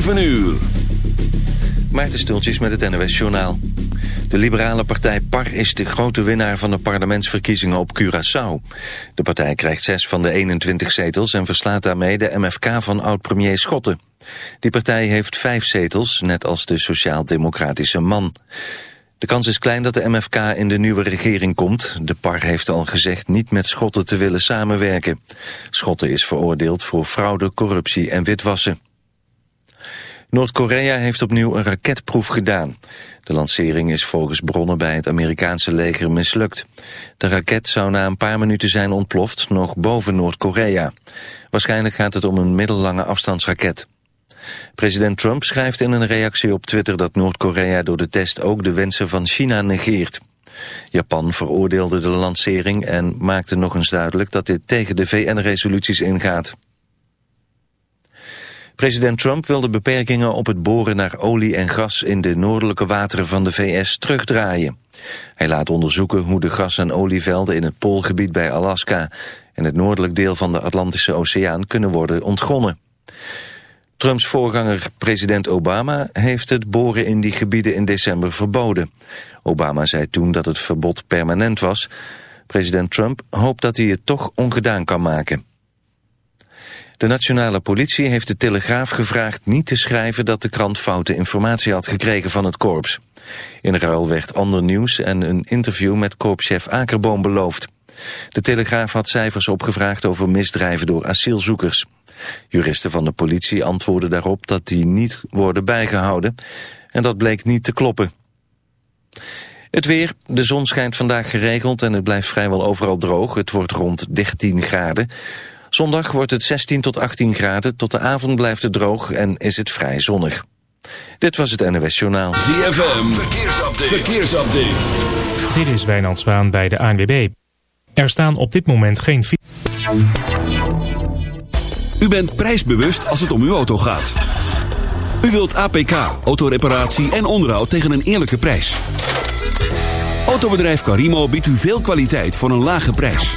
7 uur. Maarten Stultjes met het NOS Journaal. De liberale partij PAR is de grote winnaar van de parlementsverkiezingen op Curaçao. De partij krijgt zes van de 21 zetels en verslaat daarmee de MFK van oud-premier Schotten. Die partij heeft vijf zetels, net als de sociaal-democratische man. De kans is klein dat de MFK in de nieuwe regering komt. De PAR heeft al gezegd niet met Schotten te willen samenwerken. Schotten is veroordeeld voor fraude, corruptie en witwassen. Noord-Korea heeft opnieuw een raketproef gedaan. De lancering is volgens bronnen bij het Amerikaanse leger mislukt. De raket zou na een paar minuten zijn ontploft, nog boven Noord-Korea. Waarschijnlijk gaat het om een middellange afstandsraket. President Trump schrijft in een reactie op Twitter dat Noord-Korea door de test ook de wensen van China negeert. Japan veroordeelde de lancering en maakte nog eens duidelijk dat dit tegen de VN-resoluties ingaat. President Trump wil de beperkingen op het boren naar olie en gas in de noordelijke wateren van de VS terugdraaien. Hij laat onderzoeken hoe de gas- en olievelden in het poolgebied bij Alaska en het noordelijk deel van de Atlantische Oceaan kunnen worden ontgonnen. Trumps voorganger president Obama heeft het boren in die gebieden in december verboden. Obama zei toen dat het verbod permanent was. President Trump hoopt dat hij het toch ongedaan kan maken. De nationale politie heeft de Telegraaf gevraagd niet te schrijven dat de krant foute informatie had gekregen van het korps. In ruil werd ander nieuws en een interview met korpschef Akerboom beloofd. De Telegraaf had cijfers opgevraagd over misdrijven door asielzoekers. Juristen van de politie antwoordden daarop dat die niet worden bijgehouden en dat bleek niet te kloppen. Het weer, de zon schijnt vandaag geregeld en het blijft vrijwel overal droog. Het wordt rond 13 graden. Zondag wordt het 16 tot 18 graden, tot de avond blijft het droog en is het vrij zonnig. Dit was het NWS Journaal. ZFM, verkeersupdate. verkeersupdate. Dit is Wijnand Zwaan bij de ANWB. Er staan op dit moment geen... U bent prijsbewust als het om uw auto gaat. U wilt APK, autoreparatie en onderhoud tegen een eerlijke prijs. Autobedrijf Carimo biedt u veel kwaliteit voor een lage prijs.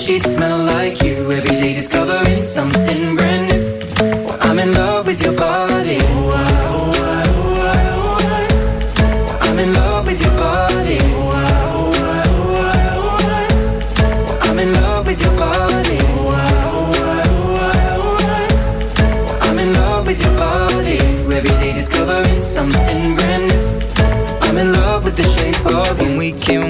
sheets smell like you. Every day discovering something brand new. Well, I'm in love with your body. I, oh, I, oh, I, oh, I. Well, I'm in love with your body. I'm in love with your body. I'm in love with your body. Every day discovering something brand new. I'm in love with the shape of you. When we came,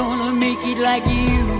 gonna make it like you.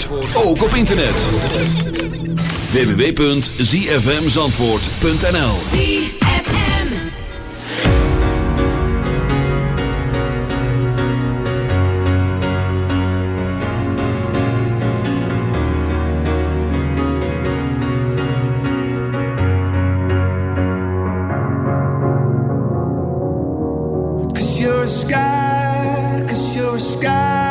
Zandvoort ook op internet. www.zfmzandvoort.nl ZFM Cause you're a sky, cause you're a sky.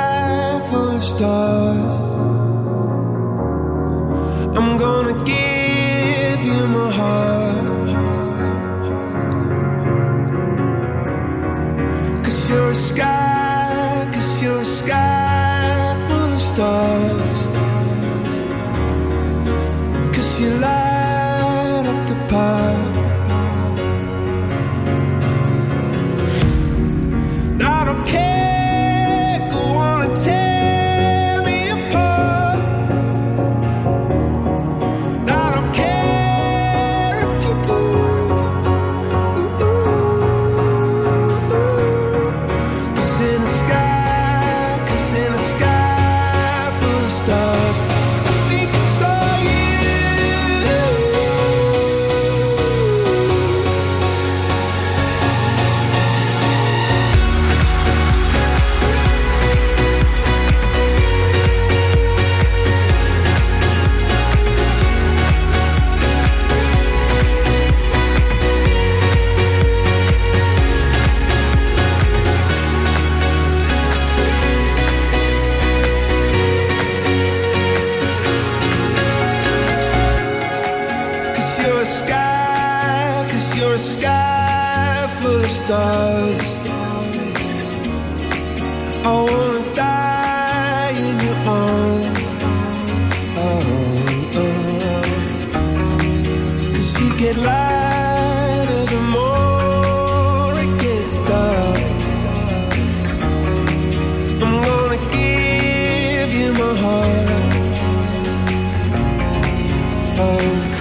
Oh.